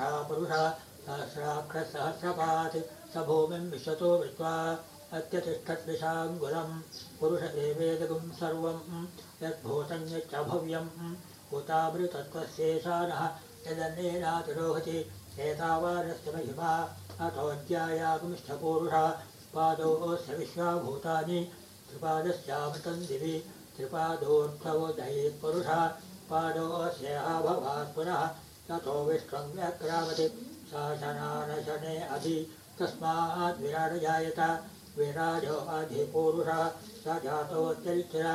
पुरुषा पुरुषा सहस्राक्षसहस्रपात् स भूमिं विश्वतो वृत्वा अत्यतिष्ठद्विषाङ्गुलम् पुरुष एवेदगुं सर्वं यद्भूतं यच्च भव्यम् उतामृतत्वस्येषानः यदन्नेनातिरोहति एतावानस्य महिमा अथोऽध्यायागुंस्थपूरुषः पादोऽस्य विश्वाभूतानि त्रिपादस्यामृतं दिवि त्रिपादोऽर्थवोदयेत्पुरुषः पादोऽस्यभवात् पुनः ततो विश्वं व्याक्रामति सा शनानशने अधि तस्मात् विराडजायत विराजो अधिपूरुषः स जातोऽत्यरिचर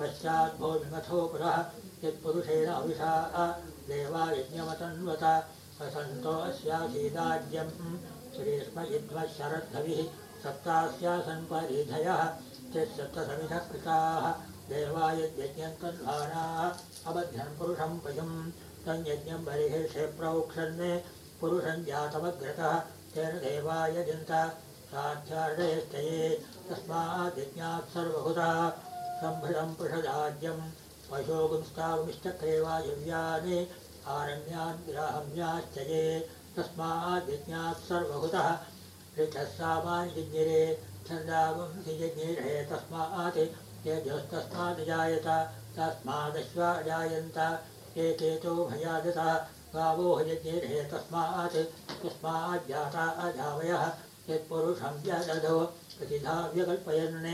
पश्चात् भूमिमथो पुरः। यत्पुरुषेण अविषा देवा यज्ञमतन्वत। वसन्तो अस्यासीदाज्यं श्रीष्मयिध्वशरद्धविः सप्तास्यासन् परिधयः चित्सप्तसमिधः कृताः देवा यद्यज्ञं तन्वानाः अबध्यन् पुरुषं पशुं तं यज्ञं बलिः क्षिप्रौक्षन् पुरुषञ्जातमग्रतः तेन देवाय जिन्ता साध्यार्दयश्चये तस्मात् यज्ञात् सम्भृतं पृषदाज्यं पशोगुंस्तावमिष्टक्रेवायुव्यानि आरण्यान् ग्राहम्याश्चये ऋतः सामान्यज्ञिरे छन्दावंसिजज्ञिरे तस्मात् जायत तस्मादश्वा जायन्त एकेतो भयादिता गावो हयज्ञेर्हे तस्मात् तस्माज्जाता अजावयः, यत्पुरुषं व्यदधो प्रतिधाव्यकल्पयन्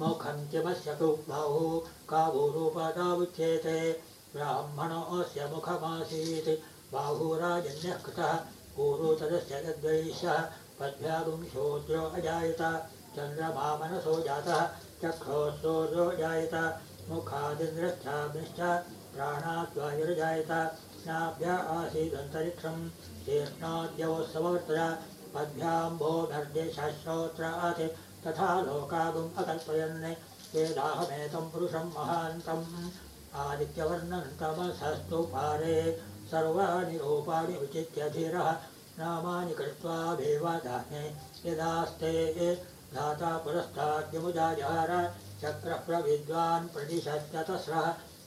मोखन्त्यमस्य तु बाहो ब्राह्मणो अस्य मुखमासीत्। बाहुराजन्यः कृतः पूर्वो तदस्य तद्वैश्यः पद्भ्यागुंशोद्रो अजायत चन्द्रमा मनसो जातः चक्षोः जायत मुखादिन्द्रश्चाग्निश्च प्राणाद्वायुर्जायत नाभ्य आसीदन्तरिक्षं तीक्ष्णाद्यवोत्सवर्तय पद्भ्याम्भोधर्देशश्रोत्रात् तथा लोकागुम् अकल्पयन् वेदाहमेतं पुरुषं महान्तम् आदित्यवर्णन्तमसस्तु पारे सर्वाणि रूपाणि विचित्य धीरः नामानि कृत्वा भेवादाने यदास्ते धाता पुरस्ताद्यमुदाजहार चक्रः प्रविद्वान् प्रतिशत्यतस्रः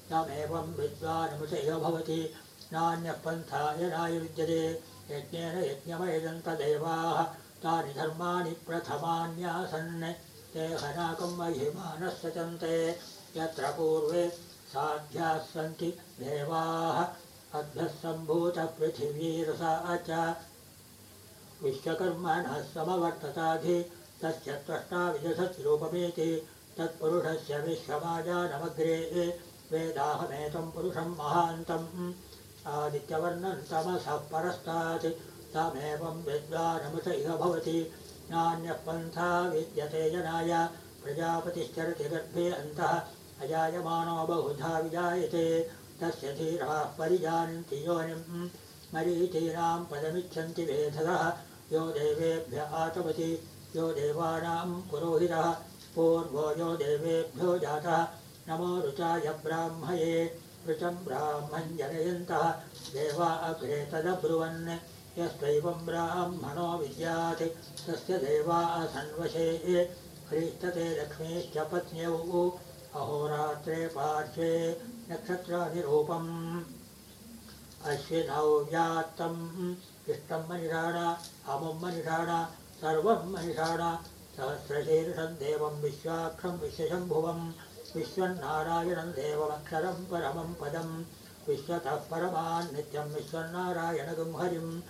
तमेवं विद्वानमुचैव भवति। नान्यः पन्थाय नायुज्यते यज्ञेन यज्ञमयजन्तदेवाः तानि धर्माणि प्रथमान्यासन्। ते हनाकं महिमानः सचन्ते यत्र पूर्वे साध्याः सन्ति देवाः। अभ्यः सम्भूतपृथिवीरसा च विश्वकर्मणः समवर्तताधि। तस्य त्वष्टाविदधद्रूपमेति तत्पुरुषस्य विश्वमाजानमग्रे वेदाहमेतं पुरुषं महान्तम्। आदित्यवर्णं तमसः परस्तात्। तमेवं विद्वानमुत इह भवति। नान्यः पन्था विद्यते जनाय। प्रजापतिश्चरति गर्भे अन्तः। अजायमानो बहुधा विजायते। तस्य धीराः परिजानन्ति योनिं मरीचीनां पदमिच्छन्ति वेधसः यो देवेभ्य आतपति। यो देवानां पुरोहितः। पूर्वो यो देवेभ्यो जातः नमो रुचाय ब्राह्मये ऋचं ब्राह्मन् जनयन्तः देवा अग्रे तदब्रुवन्। यस्त्वैवं ब्राह्मणो विद्यात् तस्य देवा असन्वशे ह्रीस्तते लक्ष्मीश्च पत्न्यौ। अहोरात्रे पार्श्वे नक्षत्रानिरूपम् अश्विनौ व्यात्तम् इष्टं मनिषाण अमुं मनिषाण सर्वं मनिषाण सहस्रशीर्षं देवं विश्वाक्षं विश्वशम्भुवं विश्वन्नारायणं देवमक्षरं परमं पदं विश्वतः परमान् नित्यं विश्वन्नारायणगुं हरिं।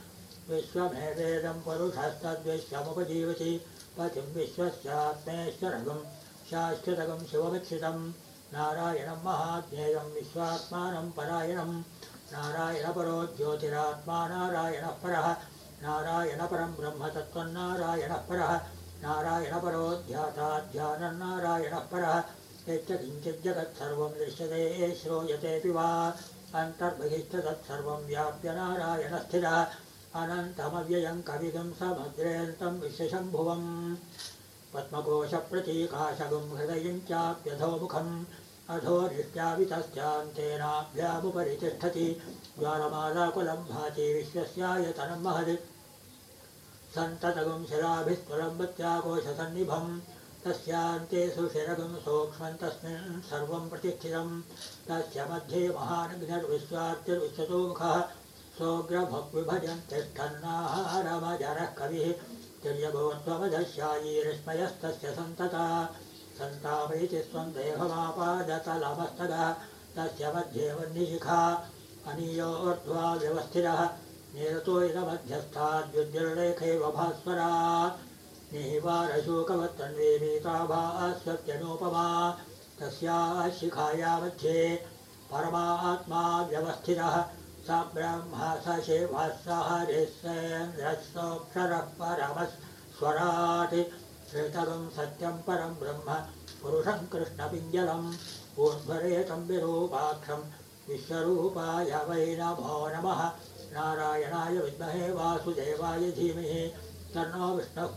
विश्वमेवेदं पुरुषस्तद्विश्वमुपजीवति पतिं विश्वस्यात्मेश्वरगं शाश्वतगं शिवमिक्षितं नारायणं महाज्ञेयं विश्वात्मानं परायणं। नारायणपरो ज्योतिरात्मा नारायणः परः नारायणपरं ब्रह्मतत्त्वन्नारायणः परः नारायणपरो। ध्याताध्यानं नारायणः परः यच्च किञ्चिज्जगत्सर्वं दृश्यते श्रूयतेऽपि वा। अन्तर्बहिश्च तत्सर्वं व्याप्य नारायणस्थिरः अनन्तमव्ययं कविगं समग्रेऽन्तं विश्वशम्भुवम्। पद्मकोशप्रतीकाशगुं हृदयं चाप्यधोमुखम् अधोरिष्ट्यावितश्चान्तेनाभ्यामुपरि तिष्ठति ज्वालमालाकुलं भाति विश्वस्यायतनं महद् सन्ततगुं शिलाभिस्फुरम्बत्याकोशसन्निभं तस्यान्ते सुशिरगुं सूक्ष्मं तस्मिन् सर्वं प्रतिष्ठितं तस्य मध्ये महानग्निर्विश्वाद्यर्विश्वतोमुखः सोऽग्रभक्विभजन् तिष्ठन्नाहारमजरः कविः तिर्यगोत्वमदस्यायीरश्मयस्तस्य सन्तता सन्तापयति स्वं देहमापादतलमस्तगः तस्य मध्ये वह्निशिखा अनीयोर्ध्वा व्यवस्थितः निरतो इदमध्यस्थाद्युद्युर्लेखैव भास्वरा निवारशोकवत्तन्वेवीताभास्वत्यनूपमा तस्याः शिखाया मध्ये परमात्मा व्यवस्थितः स ब्रह्म स शिवः स हरिस्सेन्द्रस्सोऽक्षरः परमस्वराट् श्रेतगं सत्यं परं ब्रह्म पुरुषं कृष्णपिञ्जलम् ऊर्ध्वरेतं विरूपाक्षं विश्वरूपाय वै नमो नमः। नारायणाय विद्महे वासुदेवाय धीमहि तन्नो विष्णुः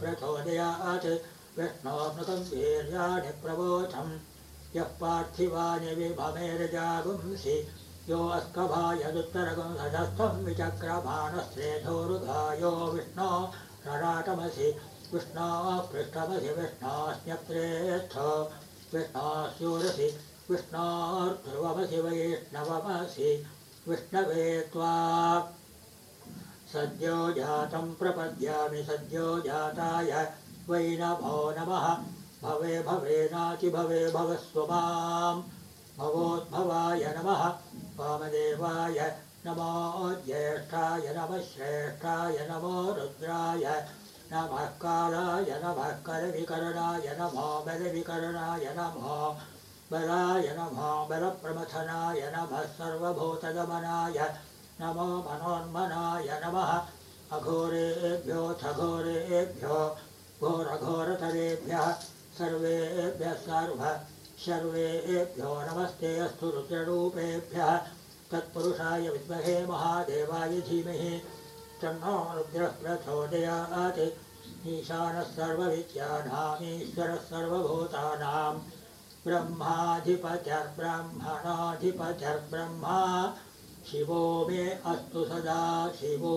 विष्णोऽमृतं वीर्याणि प्रवोचम् यः पार्थिवानि विभमेर्जागुंसि यो अस्कभायदुत्तरगं सदस्थं विचक्रमाणश्रेधोरुघायो विष्णो रराटमसि। विष्णोः पृष्ठमसि विष्णोऽस्न्यप्रेष्ठ विष्णोस्योरसि विष्णोर्ध्रुवमसि वैष्णवमसि। विष्णवे त्वा सद्यो जातं प्रपद्यामि सद्यो जाताय वै नमो नमः। भवे भवे भवे भवस्व मां भवोद्भवाय नमः। वामदेवाय नमो ज्येष्ठाय नमः श्रेष्ठाय नमो रुद्राय नमः कालाय नमः करविकरणाय नमो बलविकरणाय नमो बलाय नमो बलप्रमथनाय नमः सर्वभूतगमनाय नमो मनोन्मनाय नमः। अघोरेभ्योऽथ घोरेभ्यो घोरघोरतरेभ्यः सर्वेभ्यः सर्व सर्वेभ्यो नमस्ते अस्तु रुद्ररूपेभ्यः। तत्पुरुषाय विद्महे महादेवाय धीमहि। तन्नो रुद्रः प्रचोदयात् ईशानः सर्वविद्यानामीश्वरः सर्वभूतानां ब्रह्माधिपत्यर्ब्रह्मणाधिपत्यर्ब्रह्मा शिवो मे अस्तु सदा शिवो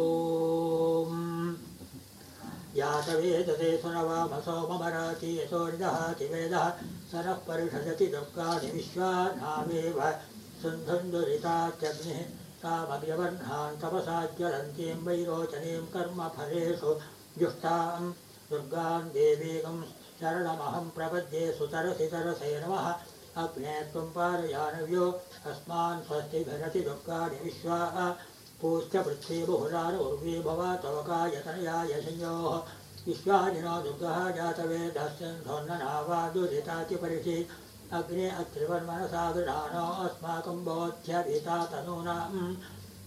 यातवेदते सुनवामसोममराति यशोर्दहाति वेदः स नः परिषदति दुर्गाणि विश्वानामेव सुन्धुन्दुरितात्यग्निः तामग्यवर्णान् तपसा ज्वलन्तीं वैरोचनीं कर्मफलेषु जुष्टां दुर्गां देवीगं शरणमहं प्रपद्ये सुतरसि तरसे नमः अग्ने त्वं पारयानव्यो अस्मान् स्वस्तिभिरति दुर्गाणि विश्वाः। पूश्च पृथ्वी बहुलार उर्वी भवा तव कायतनयाय संयोः विश्वानिनो दुर्गः जातवेदस्यन्धोन्ननावादुरितातिपरिषि अग्ने अत्रिवर्मनसा गृहाणो अस्माकं बोध्यभिता तनूनां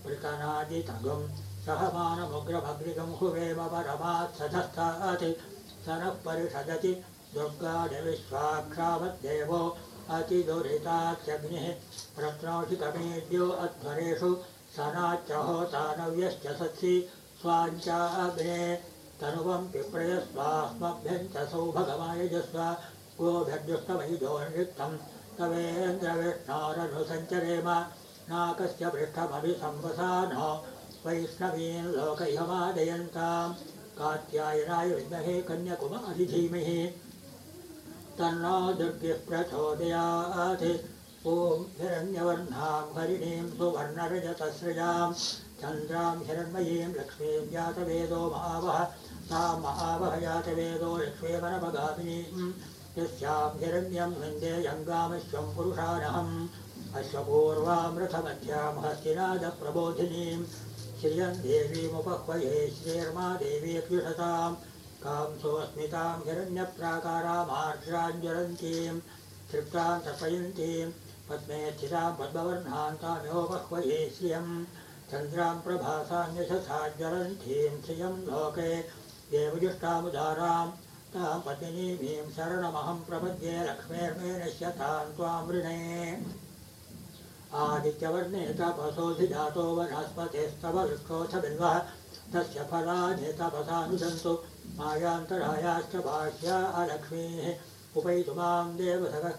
वृतनादितगं सहमानमुग्रमग्निगं हुवेम परमात् सधस्थाति स नः परिषदति दुर्गादिविश्वाक्षावद्देवो अतिदुरितात्यग्निः रत्नौषिकमेद्यो अध्वरेषु सनाच्च होतानव्यश्च सत्सि स्वाञ्चाग्ने तनुवं पिप्रयस्वास्मभ्यं च सौभगमायजस्व गोभिर्जुष्टमयिजोन्रिक्तं तवेन्द्रविष्णोरनुसञ्चरेम नाकस्य पृष्ठमभिसंवसानो वैष्णवीन् लोकैहमादयन्तां कात्यायनाय विद्महे कन्यकुमारि धीमहि तन्नो दुर्गिः प्रचोदयात् ॐ हिरण्यवर्णां हरिणीं सुवर्णरजतसृजां चन्द्रां हिरण्मयीं लक्ष्मीं जातवेदो महावः तां महावह जातवेदो लक्ष्मीवनपगामिनीं यस्यां हिरण्यं विन्देयङ्गामश्वं पुरुषानहम्। अश्वपूर्वामृथमध्यां हस्तिनादप्रबोधिनीं श्रियं देवीमुपह्वये श्रीर्मा देवीत्युषतां कां सोऽस्मितां हिरण्यप्राकारामार्द्राञ्ज्वलन्तीं तृप्तां तर्पयन्तीं पद्मे स्थितां पद्मवर्णान्ताम्योपह्वये श्रियं चन्द्रां प्रभासान्यशसा ज्वलन्तीं श्रियं लोके देवजुष्टामुदारां तां पद्मिनीमीं शरणमहं प्रपद्ये लक्ष्मीर्मे नश्यतां त्वां वृणे। आदित्यवर्णे तपसोऽधिजातो वनस्पतेस्तव वृक्षोऽथ बिल्वः तस्य फलानि तपसानुदन्तु मायान्तरायाश्च बाह्या अलक्ष्मीः। उपैतु मां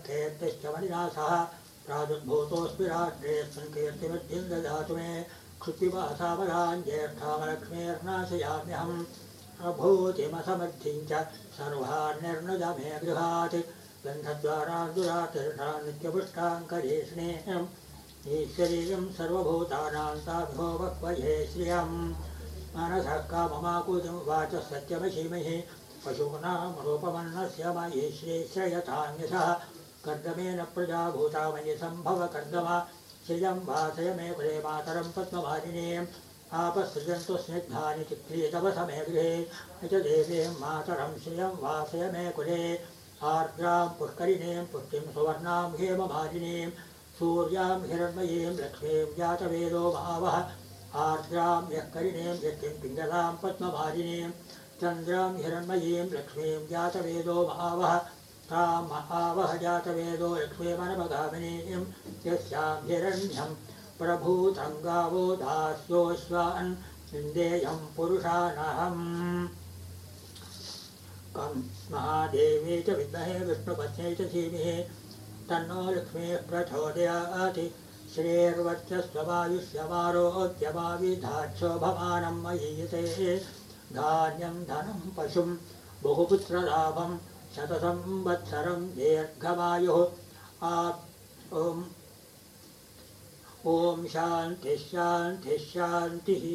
कीर्तिश्च मणिनाथः। प्रादुर्भूतोऽस्मि राष्ट्रेऽस्मिन् कीर्तिवृद्धिं ददातु मे क्षुत्पिपासाबलान् ज्येष्ठामलक्ष्मीर्नाशयाम्यहम्। अभूतिमसमर्थिं च सर्वान्निर्णज मे गृहात्। गन्धद्वारा दुरातीर्षा नित्यपुष्टाङ्करे स्नेहम् ईश्वरीयं सर्वभूतानां ताभ्यो वक्वये श्रियम् मनसः काममाकुतिं वाच सत्यमशीमहि पशूनां रूपमन्नस्य मयि श्रीश्रयतान्यसः कर्दमेन प्रजा मयि सम्भव कर्दमा। श्रियं वासय मे कुले मातरं पद्मवादिनीम् आपसृजन्तु स्निग्धानि चित्रे तव समे गृहे। न च देवीं मातरं श्रियं वासय मे कुले। आर्द्रां पुष्करिणीं पुष्टिं सुवर्णां हेमभाजिनीं। सूर्यां हिरण्मयीं लक्ष्मीं जातवेदो भावः आर्द्रां यः करिणीं यत्तिं पिङ्गलां पद्मभाजिनीं चन्द्रां हिरण्मयीं लक्ष्मीं जातवेदो भावः तां महावह जातवेदो लक्ष्मीमनपगामिनीं यस्यां हिरण्यं प्रभूतं गावो दास्योऽश्वान् इन्देयं पुरुषानहम्। कं महादेवे च विद्महे विष्णुपत्न्यै च धीमहि तन्नो लक्ष्मीः प्रचोदयाति श्रेर्वर्चस्ववायुष्यमारोग्यमाविधाक्षो भवानं मयीयते धान्यं धनं पशुं बहुपुत्रलाभं शतसंवत्सरं दीर्घमायुः ॐ शान्तिः शान्तिः शान्तिः